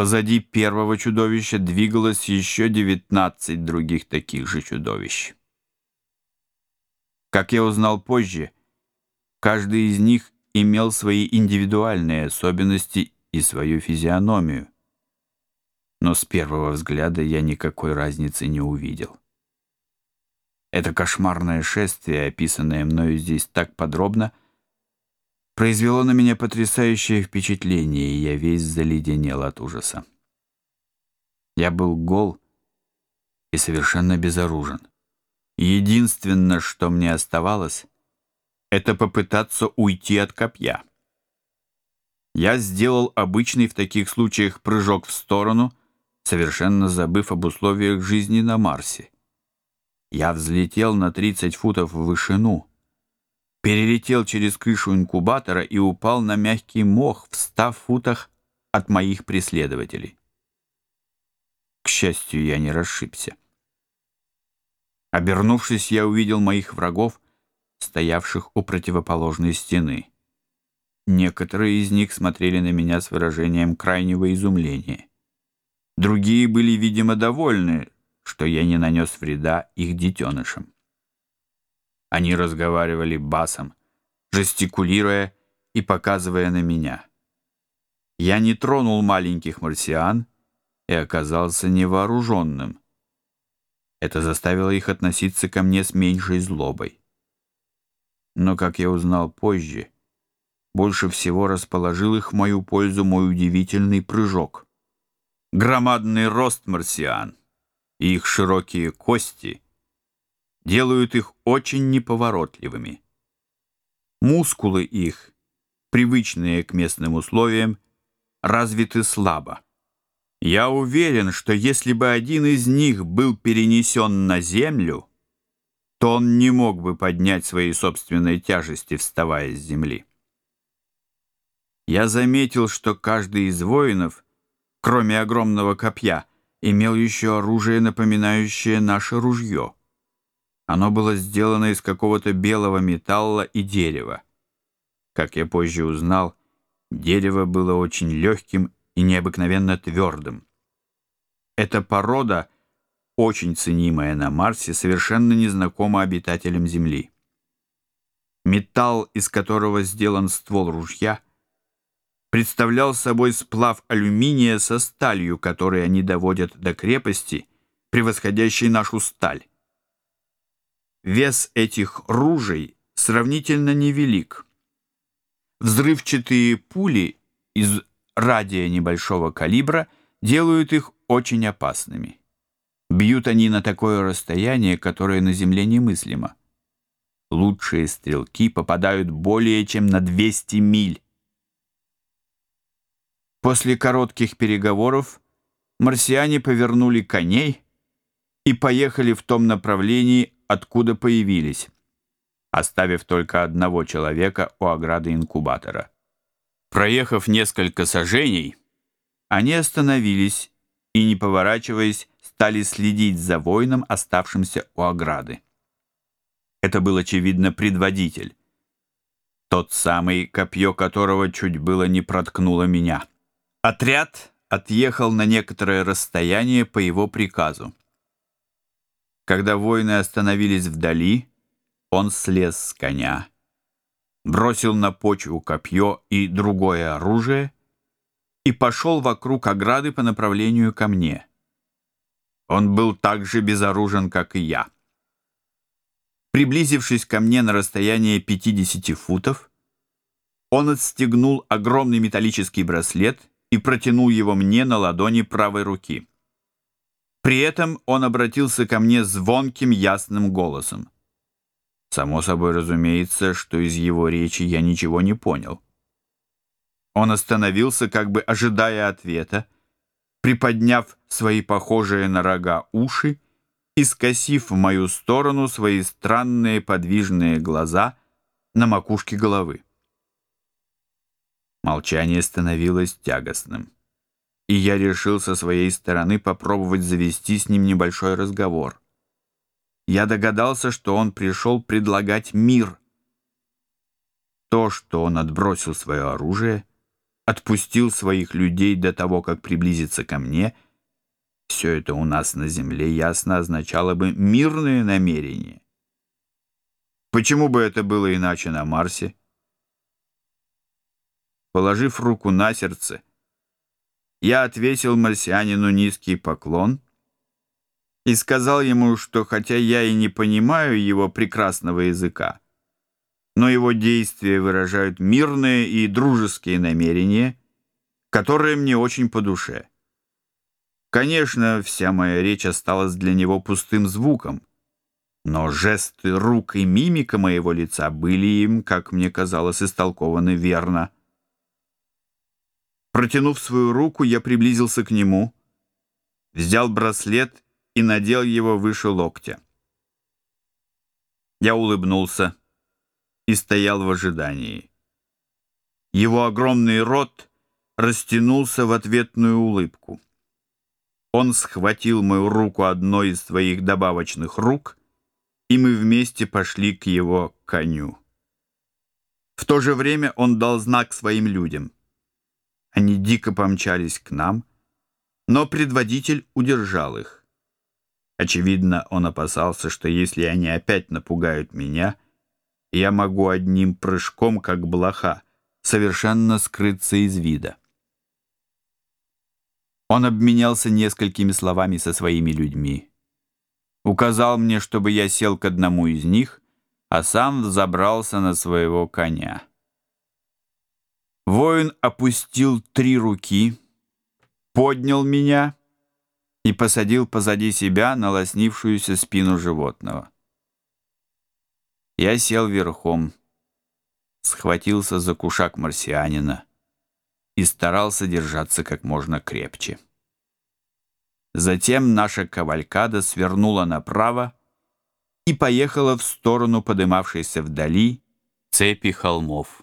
Позади первого чудовища двигалось еще 19 других таких же чудовищ. Как я узнал позже, каждый из них имел свои индивидуальные особенности и свою физиономию. Но с первого взгляда я никакой разницы не увидел. Это кошмарное шествие, описанное мною здесь так подробно, произвело на меня потрясающее впечатление, и я весь заледенел от ужаса. Я был гол и совершенно безоружен. Единственное, что мне оставалось, это попытаться уйти от копья. Я сделал обычный в таких случаях прыжок в сторону, совершенно забыв об условиях жизни на Марсе. Я взлетел на 30 футов в вышину — перелетел через крышу инкубатора и упал на мягкий мох в ста футах от моих преследователей. К счастью, я не расшибся. Обернувшись, я увидел моих врагов, стоявших у противоположной стены. Некоторые из них смотрели на меня с выражением крайнего изумления. Другие были, видимо, довольны, что я не нанес вреда их детенышам. Они разговаривали басом, жестикулируя и показывая на меня. Я не тронул маленьких марсиан и оказался невооруженным. Это заставило их относиться ко мне с меньшей злобой. Но, как я узнал позже, больше всего расположил их в мою пользу мой удивительный прыжок. Громадный рост марсиан и их широкие кости — делают их очень неповоротливыми. Мускулы их, привычные к местным условиям, развиты слабо. Я уверен, что если бы один из них был перенесен на землю, то он не мог бы поднять свои собственные тяжести, вставая с земли. Я заметил, что каждый из воинов, кроме огромного копья, имел еще оружие, напоминающее наше ружье — Оно было сделано из какого-то белого металла и дерева. Как я позже узнал, дерево было очень легким и необыкновенно твердым. Эта порода, очень ценимая на Марсе, совершенно незнакома обитателям Земли. Металл, из которого сделан ствол ружья, представлял собой сплав алюминия со сталью, который они доводят до крепости, превосходящей нашу сталь. Вес этих ружей сравнительно невелик. Взрывчатые пули из радия небольшого калибра делают их очень опасными. Бьют они на такое расстояние, которое на земле немыслимо. Лучшие стрелки попадают более чем на 200 миль. После коротких переговоров марсиане повернули коней и поехали в том направлении, откуда появились, оставив только одного человека у ограды инкубатора. Проехав несколько сажений, они остановились и, не поворачиваясь, стали следить за воином, оставшимся у ограды. Это был, очевидно, предводитель. Тот самый, копье которого чуть было не проткнуло меня. Отряд отъехал на некоторое расстояние по его приказу. Когда воины остановились вдали, он слез с коня, бросил на почву копье и другое оружие и пошел вокруг ограды по направлению ко мне. Он был так же безоружен, как и я. Приблизившись ко мне на расстояние 50 футов, он отстегнул огромный металлический браслет и протянул его мне на ладони правой руки. При этом он обратился ко мне звонким ясным голосом. Само собой разумеется, что из его речи я ничего не понял. Он остановился, как бы ожидая ответа, приподняв свои похожие на рога уши и скосив в мою сторону свои странные подвижные глаза на макушке головы. Молчание становилось тягостным, и я решил со своей стороны попробовать завести с ним небольшой разговор я догадался, что он пришел предлагать мир. То, что он отбросил свое оружие, отпустил своих людей до того, как приблизиться ко мне, все это у нас на земле ясно Я отвесил марсианину низкий поклон и сказал ему, что хотя я и не понимаю его прекрасного языка, но его действия выражают мирные и дружеские намерения, которые мне очень по душе. Конечно, вся моя речь осталась для него пустым звуком, но жесты рук и мимика моего лица были им, как мне казалось, истолкованы верно – протянув свою руку, я приблизился к нему, взял браслет и надел его выше локтя. Я улыбнулся и стоял в ожидании. Его огромный рот растянулся в ответную улыбку. Он схватил мою руку одной из своих добавочных рук, и мы вместе пошли к его коню. В то же время он дал знак своим людям — они дико помчались к нам, но предводитель удержал их. Очевидно, он опасался, что если они опять напугают меня, я могу одним прыжком, как блоха, совершенно скрыться из вида. Он обменялся несколькими словами со своими людьми. Указал мне, чтобы я сел к одному из них, а сам забрался на своего коня. Воин опустил три руки, поднял меня и посадил позади себя на лоснившуюся спину животного. Я сел верхом, схватился за кушак марсианина и старался держаться как можно крепче. Затем наша кавалькада свернула направо и поехала в сторону подымавшейся вдали цепи холмов.